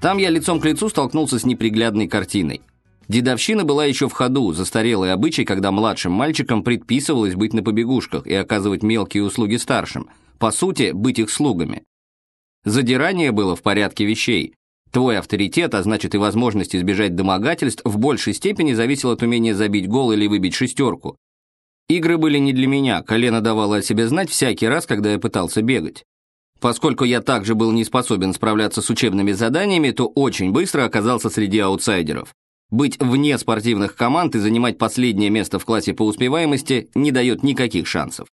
Там я лицом к лицу столкнулся с неприглядной картиной. Дедовщина была еще в ходу, застарелый обычай, когда младшим мальчикам предписывалось быть на побегушках и оказывать мелкие услуги старшим, по сути, быть их слугами. Задирание было в порядке вещей. Твой авторитет, а значит и возможность избежать домогательств, в большей степени зависел от умения забить гол или выбить шестерку. Игры были не для меня, колено давало о себе знать всякий раз, когда я пытался бегать. Поскольку я также был не способен справляться с учебными заданиями, то очень быстро оказался среди аутсайдеров. Быть вне спортивных команд и занимать последнее место в классе по успеваемости не дает никаких шансов.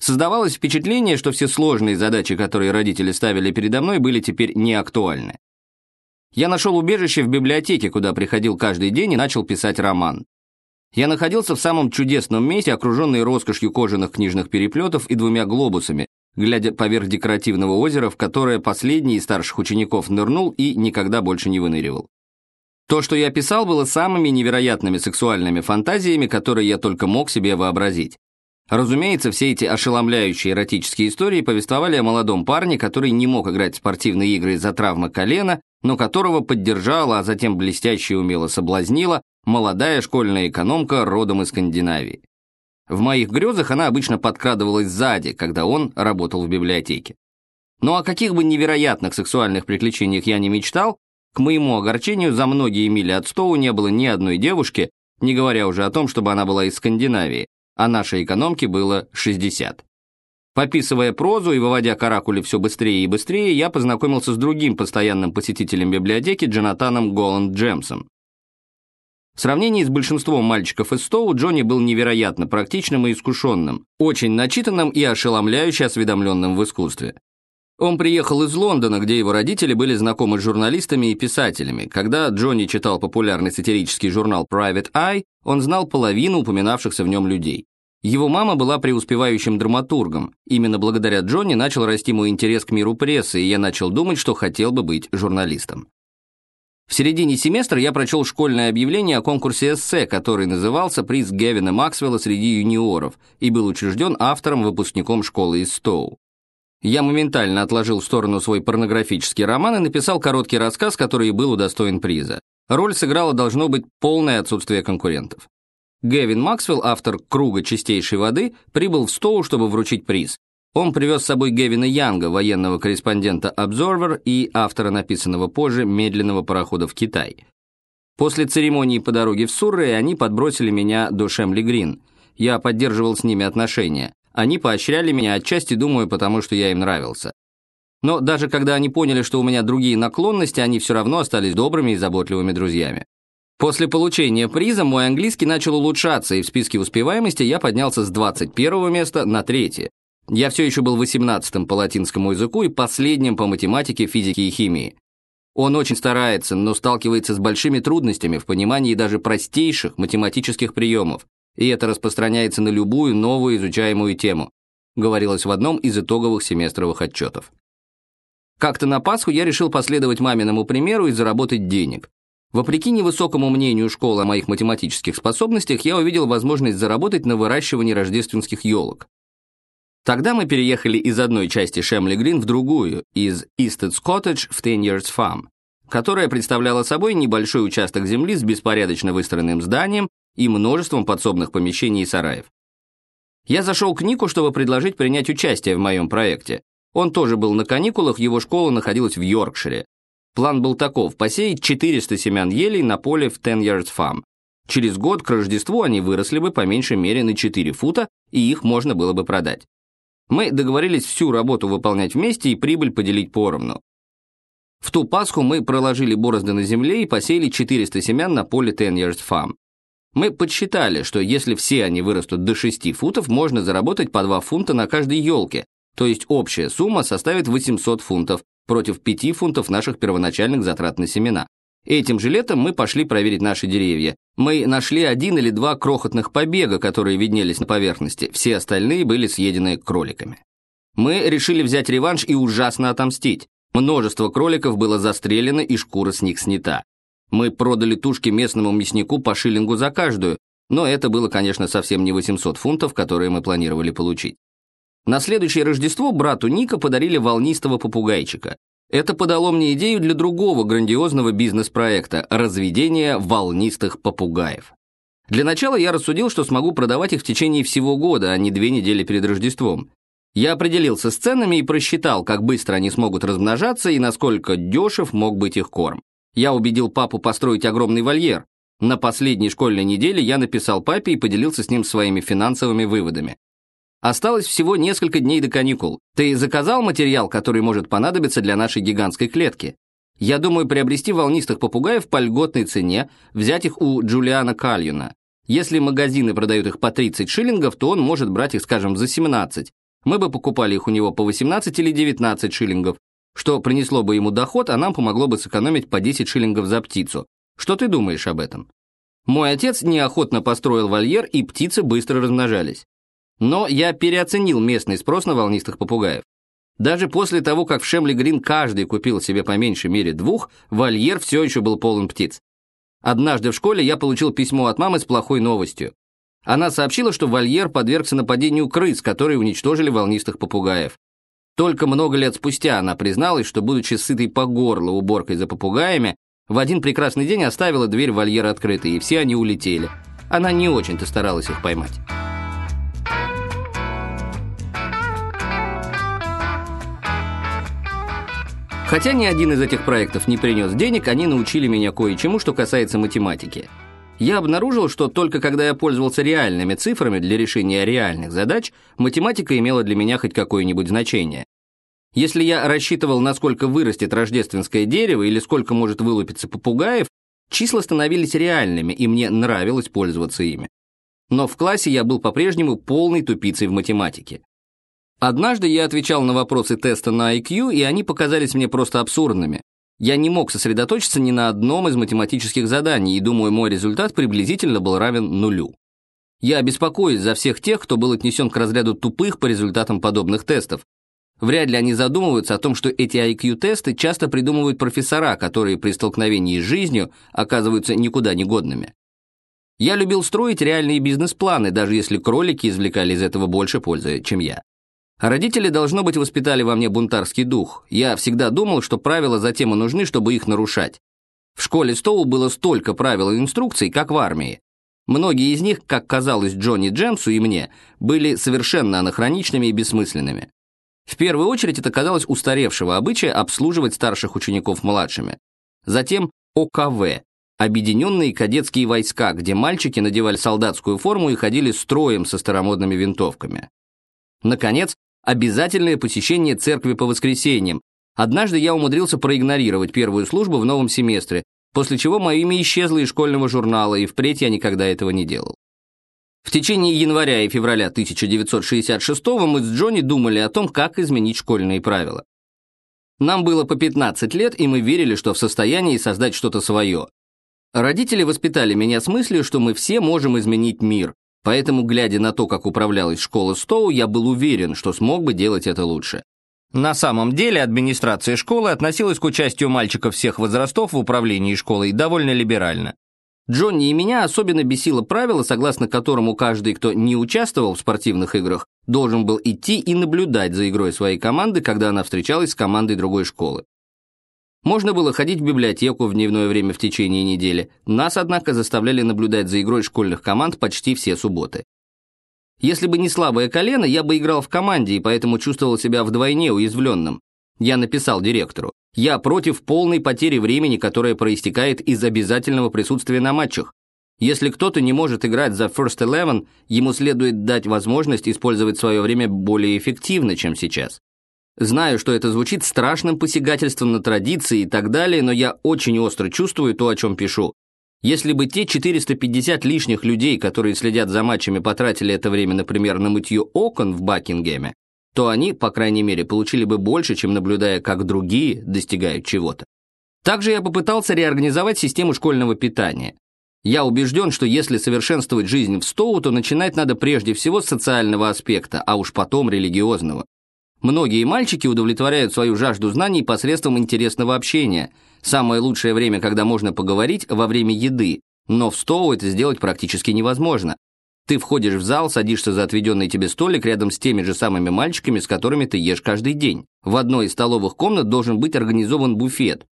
Создавалось впечатление, что все сложные задачи, которые родители ставили передо мной, были теперь не актуальны. Я нашел убежище в библиотеке, куда приходил каждый день и начал писать роман. Я находился в самом чудесном месте, окруженный роскошью кожаных книжных переплетов и двумя глобусами, глядя поверх декоративного озера, в которое последний из старших учеников нырнул и никогда больше не выныривал. То, что я писал, было самыми невероятными сексуальными фантазиями, которые я только мог себе вообразить. Разумеется, все эти ошеломляющие эротические истории повествовали о молодом парне, который не мог играть в спортивные игры из-за травмы колена, но которого поддержала, а затем блестяще и умело соблазнила молодая школьная экономка родом из Скандинавии. В моих грезах она обычно подкрадывалась сзади, когда он работал в библиотеке. Но о каких бы невероятных сексуальных приключениях я не мечтал, к моему огорчению за многие мили от Стоу не было ни одной девушки, не говоря уже о том, чтобы она была из Скандинавии, а нашей экономке было 60. Пописывая прозу и выводя каракули все быстрее и быстрее, я познакомился с другим постоянным посетителем библиотеки Джонатаном Голланд Джемсом. В сравнении с большинством мальчиков из Стоу, Джонни был невероятно практичным и искушенным, очень начитанным и ошеломляюще осведомленным в искусстве. Он приехал из Лондона, где его родители были знакомы с журналистами и писателями. Когда Джонни читал популярный сатирический журнал Private Eye, он знал половину упоминавшихся в нем людей. Его мама была преуспевающим драматургом. Именно благодаря Джонни начал расти мой интерес к миру прессы, и я начал думать, что хотел бы быть журналистом. В середине семестра я прочел школьное объявление о конкурсе эссе, который назывался «Приз Гевина Максвелла среди юниоров» и был учрежден автором-выпускником школы из Стоу. Я моментально отложил в сторону свой порнографический роман и написал короткий рассказ, который был удостоен приза. Роль сыграла должно быть полное отсутствие конкурентов. Гевин Максвелл, автор «Круга чистейшей воды», прибыл в Стоу, чтобы вручить приз. Он привез с собой Гевина Янга, военного корреспондента Observer и автора написанного позже «Медленного парохода в Китай». После церемонии по дороге в Суррей они подбросили меня до Шемли Грин. Я поддерживал с ними отношения. Они поощряли меня, отчасти, думаю, потому что я им нравился. Но даже когда они поняли, что у меня другие наклонности, они все равно остались добрыми и заботливыми друзьями. После получения приза мой английский начал улучшаться, и в списке успеваемости я поднялся с 21 места на третье. Я все еще был 18-м по латинскому языку и последним по математике, физике и химии. Он очень старается, но сталкивается с большими трудностями в понимании даже простейших математических приемов, и это распространяется на любую новую изучаемую тему, говорилось в одном из итоговых семестровых отчетов. Как-то на Пасху я решил последовать маминому примеру и заработать денег. Вопреки невысокому мнению школы о моих математических способностях, я увидел возможность заработать на выращивании рождественских елок. Тогда мы переехали из одной части Шемли Грин в другую, из Easted's Cottage в Ten Farm, которая представляла собой небольшой участок земли с беспорядочно выстроенным зданием и множеством подсобных помещений и сараев. Я зашел к Нику, чтобы предложить принять участие в моем проекте. Он тоже был на каникулах, его школа находилась в Йоркшире. План был таков – посеять 400 семян елей на поле в Ten Farm. Через год к Рождеству они выросли бы по меньшей мере на 4 фута, и их можно было бы продать. Мы договорились всю работу выполнять вместе и прибыль поделить поровну. В ту Пасху мы проложили борозды на земле и посеяли 400 семян на поле Ten Years Farm. Мы подсчитали, что если все они вырастут до 6 футов, можно заработать по 2 фунта на каждой елке, то есть общая сумма составит 800 фунтов против 5 фунтов наших первоначальных затрат на семена. Этим же летом мы пошли проверить наши деревья. Мы нашли один или два крохотных побега, которые виднелись на поверхности, все остальные были съедены кроликами. Мы решили взять реванш и ужасно отомстить. Множество кроликов было застрелено и шкура с них снята. Мы продали тушки местному мяснику по шиллингу за каждую, но это было, конечно, совсем не 800 фунтов, которые мы планировали получить. На следующее Рождество брату Ника подарили волнистого попугайчика. Это подало мне идею для другого грандиозного бизнес-проекта – разведения волнистых попугаев. Для начала я рассудил, что смогу продавать их в течение всего года, а не две недели перед Рождеством. Я определился с ценами и просчитал, как быстро они смогут размножаться и насколько дешев мог быть их корм. Я убедил папу построить огромный вольер. На последней школьной неделе я написал папе и поделился с ним своими финансовыми выводами. Осталось всего несколько дней до каникул. Ты заказал материал, который может понадобиться для нашей гигантской клетки? Я думаю приобрести волнистых попугаев по льготной цене, взять их у Джулиана Кальюна. Если магазины продают их по 30 шиллингов, то он может брать их, скажем, за 17. Мы бы покупали их у него по 18 или 19 шиллингов, что принесло бы ему доход, а нам помогло бы сэкономить по 10 шиллингов за птицу. Что ты думаешь об этом? Мой отец неохотно построил вольер, и птицы быстро размножались. Но я переоценил местный спрос на волнистых попугаев. Даже после того, как в Шемли-Грин каждый купил себе по меньшей мере двух, вольер все еще был полон птиц. Однажды в школе я получил письмо от мамы с плохой новостью. Она сообщила, что вольер подвергся нападению крыс, которые уничтожили волнистых попугаев. Только много лет спустя она призналась, что, будучи сытой по горло уборкой за попугаями, в один прекрасный день оставила дверь вольера открытой, и все они улетели. Она не очень-то старалась их поймать. Хотя ни один из этих проектов не принес денег, они научили меня кое-чему, что касается математики. Я обнаружил, что только когда я пользовался реальными цифрами для решения реальных задач, математика имела для меня хоть какое-нибудь значение. Если я рассчитывал, насколько вырастет рождественское дерево или сколько может вылупиться попугаев, числа становились реальными, и мне нравилось пользоваться ими. Но в классе я был по-прежнему полной тупицей в математике. Однажды я отвечал на вопросы теста на IQ, и они показались мне просто абсурдными. Я не мог сосредоточиться ни на одном из математических заданий, и думаю, мой результат приблизительно был равен нулю. Я беспокоюсь за всех тех, кто был отнесен к разряду тупых по результатам подобных тестов. Вряд ли они задумываются о том, что эти IQ-тесты часто придумывают профессора, которые при столкновении с жизнью оказываются никуда не годными. Я любил строить реальные бизнес-планы, даже если кролики извлекали из этого больше пользы, чем я. Родители, должно быть, воспитали во мне бунтарский дух. Я всегда думал, что правила затем и нужны, чтобы их нарушать. В школе Стоу было столько правил и инструкций, как в армии. Многие из них, как казалось Джонни Джемсу и мне, были совершенно анахроничными и бессмысленными. В первую очередь это казалось устаревшего обычая обслуживать старших учеников младшими. Затем ОКВ – Объединенные кадетские войска, где мальчики надевали солдатскую форму и ходили строем со старомодными винтовками. Наконец, обязательное посещение церкви по воскресеньям. Однажды я умудрился проигнорировать первую службу в новом семестре, после чего мое имя исчезло из школьного журнала, и впредь я никогда этого не делал. В течение января и февраля 1966 мы с Джонни думали о том, как изменить школьные правила. Нам было по 15 лет, и мы верили, что в состоянии создать что-то свое. Родители воспитали меня с мыслью, что мы все можем изменить мир, Поэтому, глядя на то, как управлялась школа Стоу, я был уверен, что смог бы делать это лучше. На самом деле администрация школы относилась к участию мальчиков всех возрастов в управлении школой довольно либерально. Джонни и меня особенно бесило правило, согласно которому каждый, кто не участвовал в спортивных играх, должен был идти и наблюдать за игрой своей команды, когда она встречалась с командой другой школы. Можно было ходить в библиотеку в дневное время в течение недели. Нас, однако, заставляли наблюдать за игрой школьных команд почти все субботы. Если бы не слабое колено, я бы играл в команде и поэтому чувствовал себя вдвойне уязвленным. Я написал директору. Я против полной потери времени, которая проистекает из обязательного присутствия на матчах. Если кто-то не может играть за First Eleven, ему следует дать возможность использовать свое время более эффективно, чем сейчас. Знаю, что это звучит страшным посягательством на традиции и так далее, но я очень остро чувствую то, о чем пишу. Если бы те 450 лишних людей, которые следят за матчами, потратили это время, например, на мытье окон в Бакингеме, то они, по крайней мере, получили бы больше, чем наблюдая, как другие достигают чего-то. Также я попытался реорганизовать систему школьного питания. Я убежден, что если совершенствовать жизнь в Стоу, то начинать надо прежде всего с социального аспекта, а уж потом религиозного. Многие мальчики удовлетворяют свою жажду знаний посредством интересного общения. Самое лучшее время, когда можно поговорить, во время еды, но в Стоу это сделать практически невозможно. Ты входишь в зал, садишься за отведенный тебе столик рядом с теми же самыми мальчиками, с которыми ты ешь каждый день. В одной из столовых комнат должен быть организован буфет.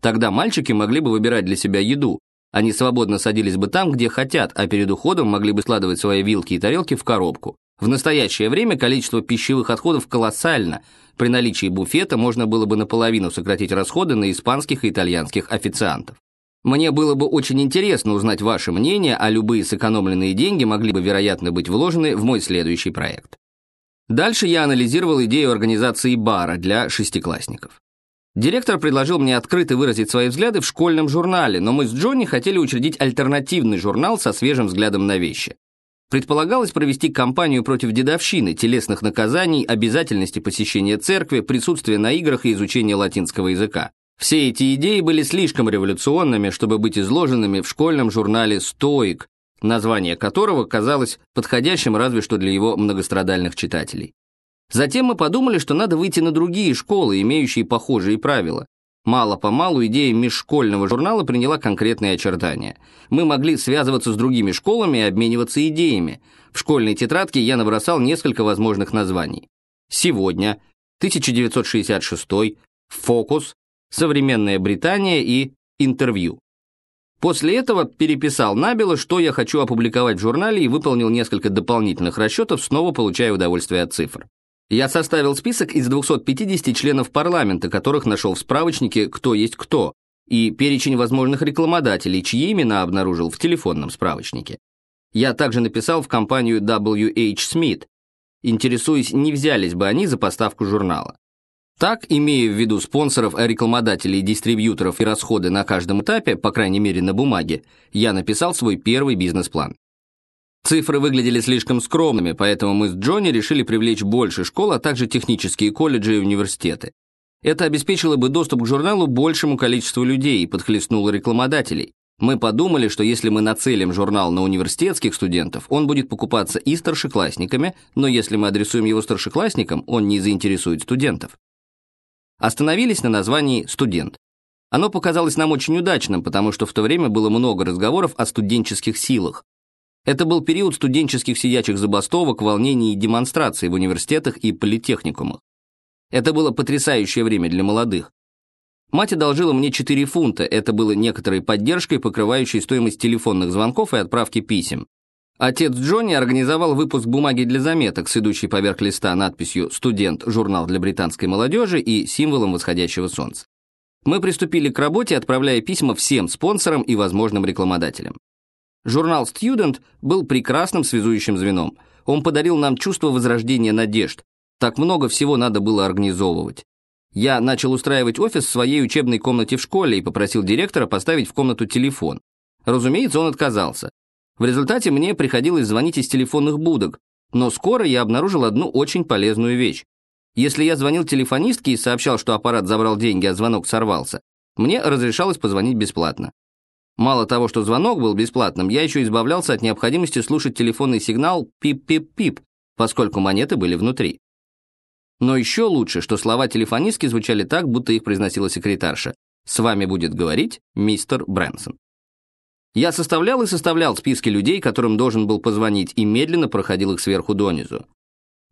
Тогда мальчики могли бы выбирать для себя еду, они свободно садились бы там, где хотят, а перед уходом могли бы складывать свои вилки и тарелки в коробку. В настоящее время количество пищевых отходов колоссально. При наличии буфета можно было бы наполовину сократить расходы на испанских и итальянских официантов. Мне было бы очень интересно узнать ваше мнение, а любые сэкономленные деньги могли бы, вероятно, быть вложены в мой следующий проект. Дальше я анализировал идею организации бара для шестиклассников. Директор предложил мне открыто выразить свои взгляды в школьном журнале, но мы с Джонни хотели учредить альтернативный журнал со свежим взглядом на вещи. Предполагалось провести кампанию против дедовщины, телесных наказаний, обязательности посещения церкви, присутствия на играх и изучения латинского языка. Все эти идеи были слишком революционными, чтобы быть изложенными в школьном журнале «Стоик», название которого казалось подходящим разве что для его многострадальных читателей. Затем мы подумали, что надо выйти на другие школы, имеющие похожие правила. Мало-помалу идея межшкольного журнала приняла конкретные очертания. Мы могли связываться с другими школами и обмениваться идеями. В школьной тетрадке я набросал несколько возможных названий. «Сегодня», «1966», «Фокус», «Современная Британия» и «Интервью». После этого переписал набело, что я хочу опубликовать в журнале и выполнил несколько дополнительных расчетов, снова получая удовольствие от цифр. Я составил список из 250 членов парламента, которых нашел в справочнике «Кто есть кто», и перечень возможных рекламодателей, чьи имена обнаружил в телефонном справочнике. Я также написал в компанию WH Smith, интересуясь, не взялись бы они за поставку журнала. Так, имея в виду спонсоров, рекламодателей, дистрибьюторов и расходы на каждом этапе, по крайней мере на бумаге, я написал свой первый бизнес-план. Цифры выглядели слишком скромными, поэтому мы с Джонни решили привлечь больше школ, а также технические колледжи и университеты. Это обеспечило бы доступ к журналу большему количеству людей и подхлестнуло рекламодателей. Мы подумали, что если мы нацелим журнал на университетских студентов, он будет покупаться и старшеклассниками, но если мы адресуем его старшеклассникам, он не заинтересует студентов. Остановились на названии «студент». Оно показалось нам очень удачным, потому что в то время было много разговоров о студенческих силах. Это был период студенческих сидячих забастовок, волнений и демонстраций в университетах и политехникумах. Это было потрясающее время для молодых. Мать одолжила мне 4 фунта, это было некоторой поддержкой, покрывающей стоимость телефонных звонков и отправки писем. Отец Джонни организовал выпуск бумаги для заметок с идущей поверх листа надписью «Студент. Журнал для британской молодежи» и символом восходящего солнца. Мы приступили к работе, отправляя письма всем спонсорам и возможным рекламодателям. Журнал «Студент» был прекрасным связующим звеном. Он подарил нам чувство возрождения надежд. Так много всего надо было организовывать. Я начал устраивать офис в своей учебной комнате в школе и попросил директора поставить в комнату телефон. Разумеется, он отказался. В результате мне приходилось звонить из телефонных будок, но скоро я обнаружил одну очень полезную вещь. Если я звонил телефонистке и сообщал, что аппарат забрал деньги, а звонок сорвался, мне разрешалось позвонить бесплатно. Мало того, что звонок был бесплатным, я еще избавлялся от необходимости слушать телефонный сигнал «пип-пип-пип», поскольку монеты были внутри. Но еще лучше, что слова телефонистки звучали так, будто их произносила секретарша. «С вами будет говорить мистер Брэнсон». Я составлял и составлял списки людей, которым должен был позвонить, и медленно проходил их сверху донизу.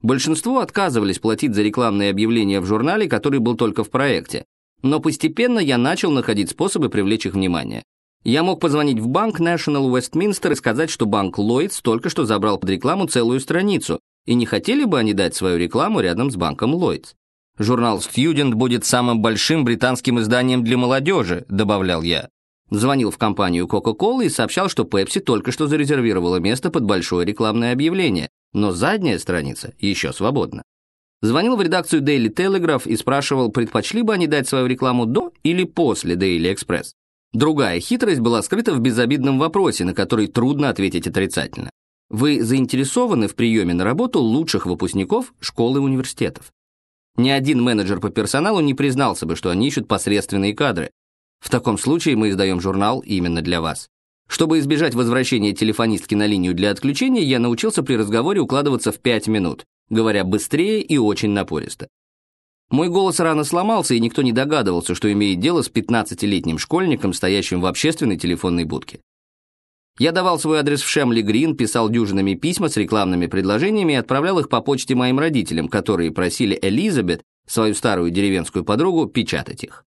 Большинство отказывались платить за рекламные объявления в журнале, который был только в проекте. Но постепенно я начал находить способы привлечь их внимание. Я мог позвонить в банк National Westminster и сказать, что банк Lloyds только что забрал под рекламу целую страницу, и не хотели бы они дать свою рекламу рядом с банком Lloyds. «Журнал Student будет самым большим британским изданием для молодежи», добавлял я. Звонил в компанию Coca-Cola и сообщал, что Pepsi только что зарезервировала место под большое рекламное объявление, но задняя страница еще свободна. Звонил в редакцию Daily Telegraph и спрашивал, предпочли бы они дать свою рекламу до или после Daily Express. Другая хитрость была скрыта в безобидном вопросе, на который трудно ответить отрицательно. Вы заинтересованы в приеме на работу лучших выпускников школы и университетов. Ни один менеджер по персоналу не признался бы, что они ищут посредственные кадры. В таком случае мы издаем журнал именно для вас. Чтобы избежать возвращения телефонистки на линию для отключения, я научился при разговоре укладываться в 5 минут, говоря быстрее и очень напористо. Мой голос рано сломался, и никто не догадывался, что имеет дело с 15-летним школьником, стоящим в общественной телефонной будке. Я давал свой адрес в Шемли Грин, писал дюжинами письма с рекламными предложениями и отправлял их по почте моим родителям, которые просили Элизабет, свою старую деревенскую подругу, печатать их.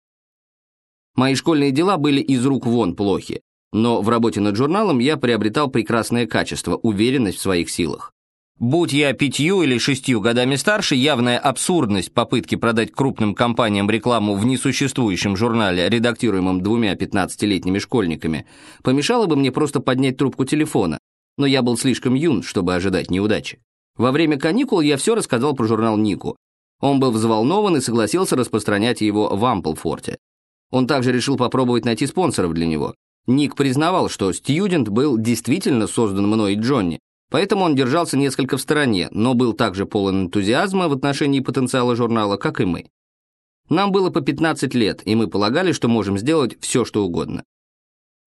Мои школьные дела были из рук вон плохи, но в работе над журналом я приобретал прекрасное качество, уверенность в своих силах. Будь я пятью или шестью годами старше, явная абсурдность попытки продать крупным компаниям рекламу в несуществующем журнале, редактируемом двумя пятнадцатилетними школьниками, помешала бы мне просто поднять трубку телефона, но я был слишком юн, чтобы ожидать неудачи. Во время каникул я все рассказал про журнал Нику. Он был взволнован и согласился распространять его в Амплфорте. Он также решил попробовать найти спонсоров для него. Ник признавал, что «Стьюдент» был действительно создан мной и Джонни, Поэтому он держался несколько в стороне, но был также полон энтузиазма в отношении потенциала журнала, как и мы. Нам было по 15 лет, и мы полагали, что можем сделать все, что угодно.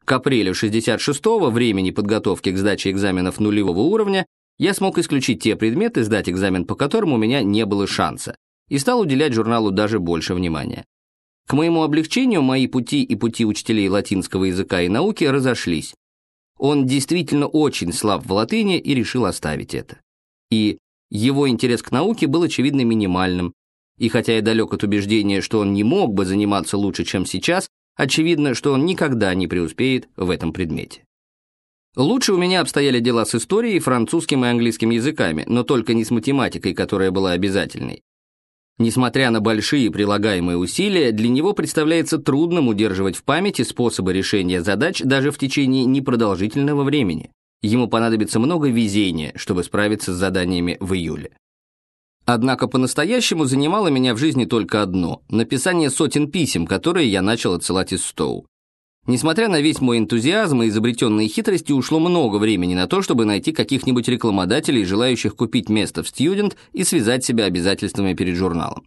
К апрелю 66-го, времени подготовки к сдаче экзаменов нулевого уровня, я смог исключить те предметы, сдать экзамен по которым у меня не было шанса, и стал уделять журналу даже больше внимания. К моему облегчению, мои пути и пути учителей латинского языка и науки разошлись, он действительно очень слаб в латыни и решил оставить это. И его интерес к науке был, очевидно, минимальным. И хотя я далек от убеждения, что он не мог бы заниматься лучше, чем сейчас, очевидно, что он никогда не преуспеет в этом предмете. Лучше у меня обстояли дела с историей, французским и английским языками, но только не с математикой, которая была обязательной. Несмотря на большие прилагаемые усилия, для него представляется трудным удерживать в памяти способы решения задач даже в течение непродолжительного времени. Ему понадобится много везения, чтобы справиться с заданиями в июле. Однако по-настоящему занимало меня в жизни только одно – написание сотен писем, которые я начал отсылать из Стоу. Несмотря на весь мой энтузиазм и изобретенные хитрости, ушло много времени на то, чтобы найти каких-нибудь рекламодателей, желающих купить место в студент и связать себя обязательствами перед журналом.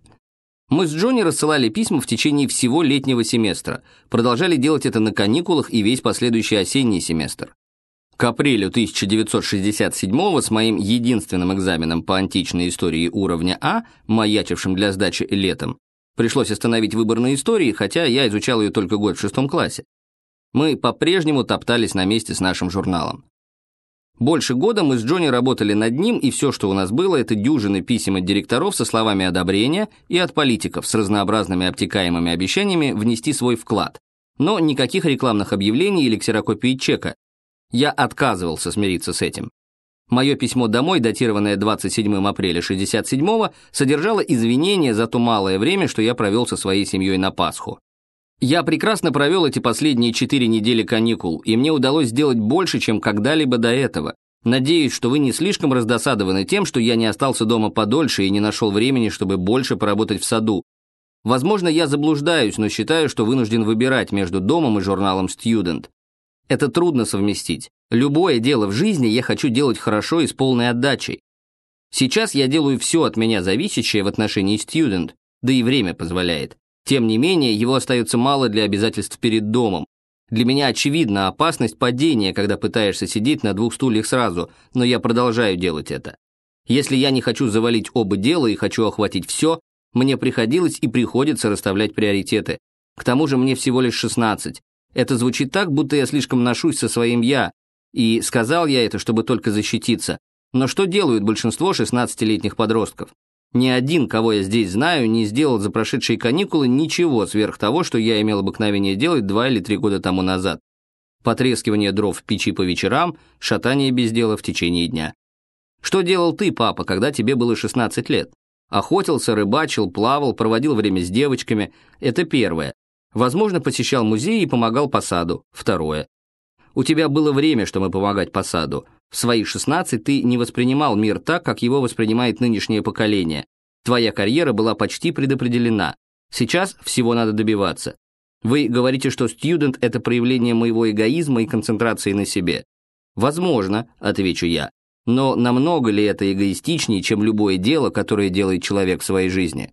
Мы с Джонни рассылали письма в течение всего летнего семестра, продолжали делать это на каникулах и весь последующий осенний семестр. К апрелю 1967 с моим единственным экзаменом по античной истории уровня А, маячившим для сдачи летом, пришлось остановить выбор на истории, хотя я изучал ее только год в шестом классе. Мы по-прежнему топтались на месте с нашим журналом. Больше года мы с Джонни работали над ним, и все, что у нас было, это дюжины писем от директоров со словами одобрения и от политиков с разнообразными обтекаемыми обещаниями внести свой вклад. Но никаких рекламных объявлений или ксерокопии чека. Я отказывался смириться с этим. Мое письмо домой, датированное 27 апреля 67-го, содержало извинения за то малое время, что я провел со своей семьей на Пасху. Я прекрасно провел эти последние четыре недели каникул, и мне удалось сделать больше, чем когда-либо до этого. Надеюсь, что вы не слишком раздосадованы тем, что я не остался дома подольше и не нашел времени, чтобы больше поработать в саду. Возможно, я заблуждаюсь, но считаю, что вынужден выбирать между домом и журналом Student. Это трудно совместить. Любое дело в жизни я хочу делать хорошо и с полной отдачей. Сейчас я делаю все от меня зависящее в отношении Student, да и время позволяет. Тем не менее, его остается мало для обязательств перед домом. Для меня очевидна опасность падения, когда пытаешься сидеть на двух стульях сразу, но я продолжаю делать это. Если я не хочу завалить оба дела и хочу охватить все, мне приходилось и приходится расставлять приоритеты. К тому же мне всего лишь 16. Это звучит так, будто я слишком ношусь со своим «я», и сказал я это, чтобы только защититься. Но что делают большинство 16-летних подростков? Ни один, кого я здесь знаю, не сделал за прошедшие каникулы ничего сверх того, что я имел обыкновение делать два или три года тому назад. Потрескивание дров в печи по вечерам, шатание без дела в течение дня. Что делал ты, папа, когда тебе было 16 лет? Охотился, рыбачил, плавал, проводил время с девочками. Это первое. Возможно, посещал музей и помогал по саду. Второе. У тебя было время, чтобы помогать по саду. В свои 16 ты не воспринимал мир так, как его воспринимает нынешнее поколение. Твоя карьера была почти предопределена. Сейчас всего надо добиваться. Вы говорите, что студент – это проявление моего эгоизма и концентрации на себе. Возможно, отвечу я. Но намного ли это эгоистичнее, чем любое дело, которое делает человек в своей жизни?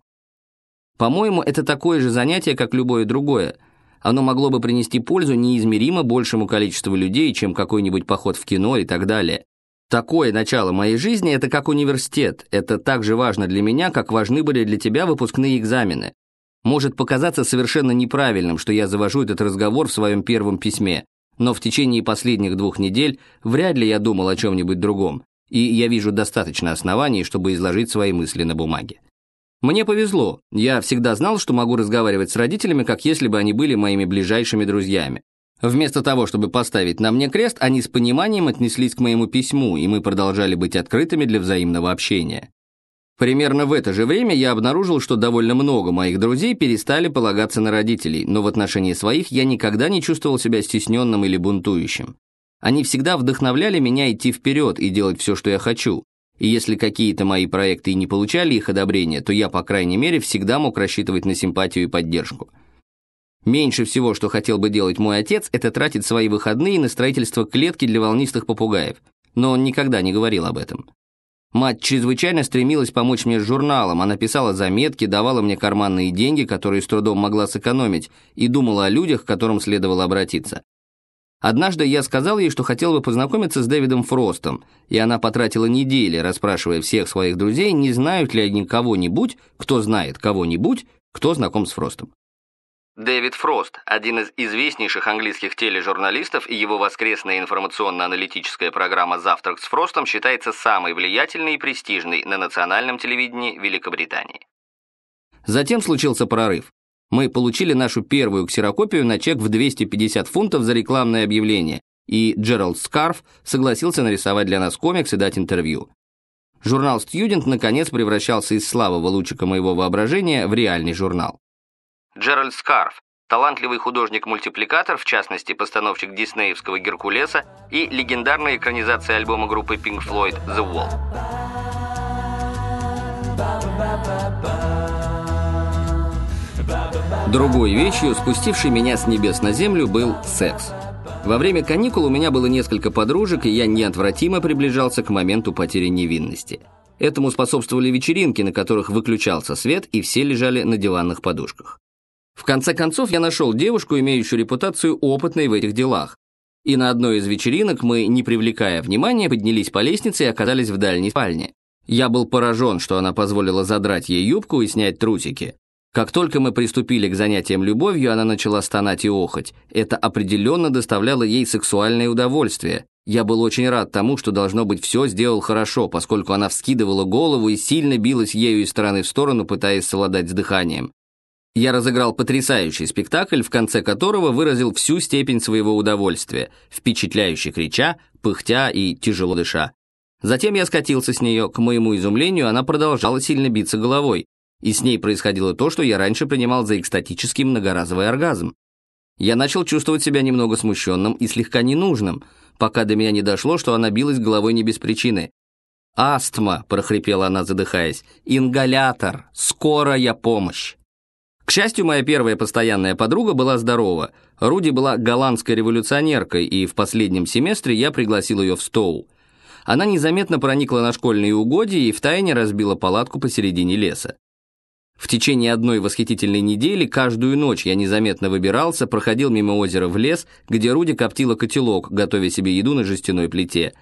По-моему, это такое же занятие, как любое другое. Оно могло бы принести пользу неизмеримо большему количеству людей, чем какой-нибудь поход в кино и так далее. Такое начало моей жизни – это как университет. Это так же важно для меня, как важны были для тебя выпускные экзамены. Может показаться совершенно неправильным, что я завожу этот разговор в своем первом письме, но в течение последних двух недель вряд ли я думал о чем-нибудь другом, и я вижу достаточно оснований, чтобы изложить свои мысли на бумаге. Мне повезло, я всегда знал, что могу разговаривать с родителями, как если бы они были моими ближайшими друзьями. Вместо того, чтобы поставить на мне крест, они с пониманием отнеслись к моему письму, и мы продолжали быть открытыми для взаимного общения. Примерно в это же время я обнаружил, что довольно много моих друзей перестали полагаться на родителей, но в отношении своих я никогда не чувствовал себя стесненным или бунтующим. Они всегда вдохновляли меня идти вперед и делать все, что я хочу. И если какие-то мои проекты и не получали их одобрения, то я, по крайней мере, всегда мог рассчитывать на симпатию и поддержку. Меньше всего, что хотел бы делать мой отец, это тратить свои выходные на строительство клетки для волнистых попугаев, но он никогда не говорил об этом. Мать чрезвычайно стремилась помочь мне с журналом, она писала заметки, давала мне карманные деньги, которые с трудом могла сэкономить, и думала о людях, к которым следовало обратиться. Однажды я сказал ей, что хотел бы познакомиться с Дэвидом Фростом, и она потратила недели, расспрашивая всех своих друзей, не знают ли они кого-нибудь, кто знает кого-нибудь, кто знаком с Фростом. Дэвид Фрост, один из известнейших английских тележурналистов, и его воскресная информационно-аналитическая программа «Завтрак с Фростом» считается самой влиятельной и престижной на национальном телевидении Великобритании. Затем случился прорыв. Мы получили нашу первую ксерокопию на чек в 250 фунтов за рекламное объявление, и Джеральд Скарф согласился нарисовать для нас комикс и дать интервью. Журнал «Стьюдент» наконец превращался из слабого лучика моего воображения в реальный журнал. Джеральд Скарф, талантливый художник-мультипликатор, в частности, постановщик диснеевского «Геркулеса» и легендарная экранизация альбома группы Pink Floyd «The Wall». Другой вещью, спустившей меня с небес на землю, был секс. Во время каникул у меня было несколько подружек, и я неотвратимо приближался к моменту потери невинности. Этому способствовали вечеринки, на которых выключался свет, и все лежали на диванных подушках. В конце концов, я нашел девушку, имеющую репутацию опытной в этих делах. И на одной из вечеринок мы, не привлекая внимания, поднялись по лестнице и оказались в дальней спальне. Я был поражен, что она позволила задрать ей юбку и снять трусики. Как только мы приступили к занятиям любовью, она начала стонать и охоть. Это определенно доставляло ей сексуальное удовольствие. Я был очень рад тому, что, должно быть, все сделал хорошо, поскольку она вскидывала голову и сильно билась ею из стороны в сторону, пытаясь совладать с дыханием. Я разыграл потрясающий спектакль, в конце которого выразил всю степень своего удовольствия, впечатляюще крича, пыхтя и тяжело дыша. Затем я скатился с нее, к моему изумлению, она продолжала сильно биться головой, и с ней происходило то, что я раньше принимал за экстатический многоразовый оргазм. Я начал чувствовать себя немного смущенным и слегка ненужным, пока до меня не дошло, что она билась головой не без причины. «Астма!» – прохрипела она, задыхаясь. «Ингалятор! Скорая помощь!» К счастью, моя первая постоянная подруга была здорова. Руди была голландской революционеркой, и в последнем семестре я пригласил ее в Стоу. Она незаметно проникла на школьные угодья и втайне разбила палатку посередине леса. В течение одной восхитительной недели каждую ночь я незаметно выбирался, проходил мимо озера в лес, где Руди коптила котелок, готовя себе еду на жестяной плите.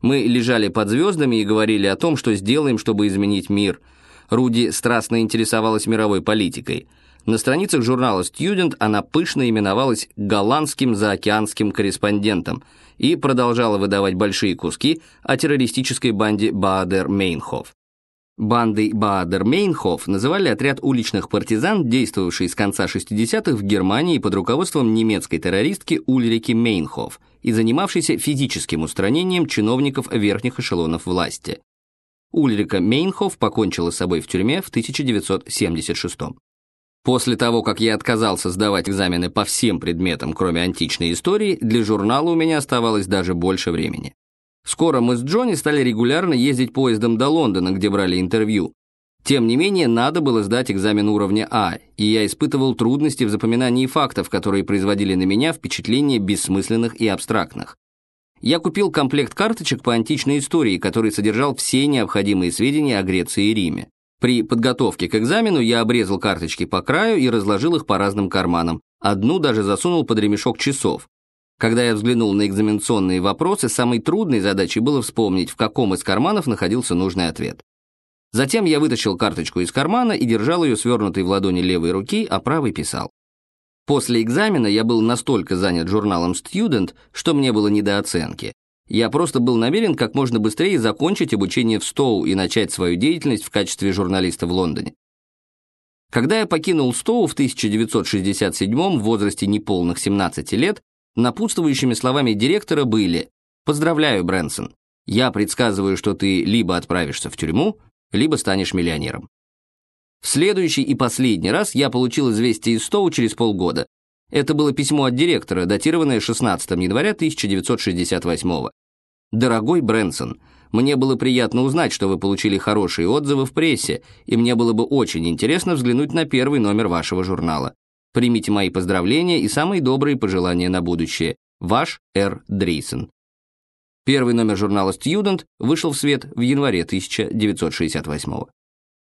Мы лежали под звездами и говорили о том, что сделаем, чтобы изменить мир. Руди страстно интересовалась мировой политикой – на страницах журнала «Студент» она пышно именовалась голландским заокеанским корреспондентом и продолжала выдавать большие куски о террористической банде Баадер-Мейнхоф. Бандой Баадер-Мейнхоф называли отряд уличных партизан, действовавший с конца 60-х в Германии под руководством немецкой террористки Ульрики Мейнхоф и занимавшейся физическим устранением чиновников верхних эшелонов власти. Ульрика Мейнхоф покончила с собой в тюрьме в 1976 -м. После того, как я отказался сдавать экзамены по всем предметам, кроме античной истории, для журнала у меня оставалось даже больше времени. Скоро мы с Джонни стали регулярно ездить поездом до Лондона, где брали интервью. Тем не менее, надо было сдать экзамен уровня А, и я испытывал трудности в запоминании фактов, которые производили на меня впечатление бессмысленных и абстрактных. Я купил комплект карточек по античной истории, который содержал все необходимые сведения о Греции и Риме. При подготовке к экзамену я обрезал карточки по краю и разложил их по разным карманам, Одну даже засунул под ремешок часов. Когда я взглянул на экзаменационные вопросы, самой трудной задачей было вспомнить, в каком из карманов находился нужный ответ. Затем я вытащил карточку из кармана и держал ее свернутой в ладони левой руки, а правой писал. После экзамена я был настолько занят журналом Student, что мне было не до оценки. Я просто был намерен как можно быстрее закончить обучение в Стоу и начать свою деятельность в качестве журналиста в Лондоне. Когда я покинул Стоу в 1967 в возрасте неполных 17 лет, напутствующими словами директора были «Поздравляю, Брэнсон, я предсказываю, что ты либо отправишься в тюрьму, либо станешь миллионером». В следующий и последний раз я получил известие из Стоу через полгода. Это было письмо от директора, датированное 16 января 1968 «Дорогой Брэнсон, мне было приятно узнать, что вы получили хорошие отзывы в прессе, и мне было бы очень интересно взглянуть на первый номер вашего журнала. Примите мои поздравления и самые добрые пожелания на будущее. Ваш Р. Дрейсон». Первый номер журнала «Стьюдент» вышел в свет в январе 1968 года.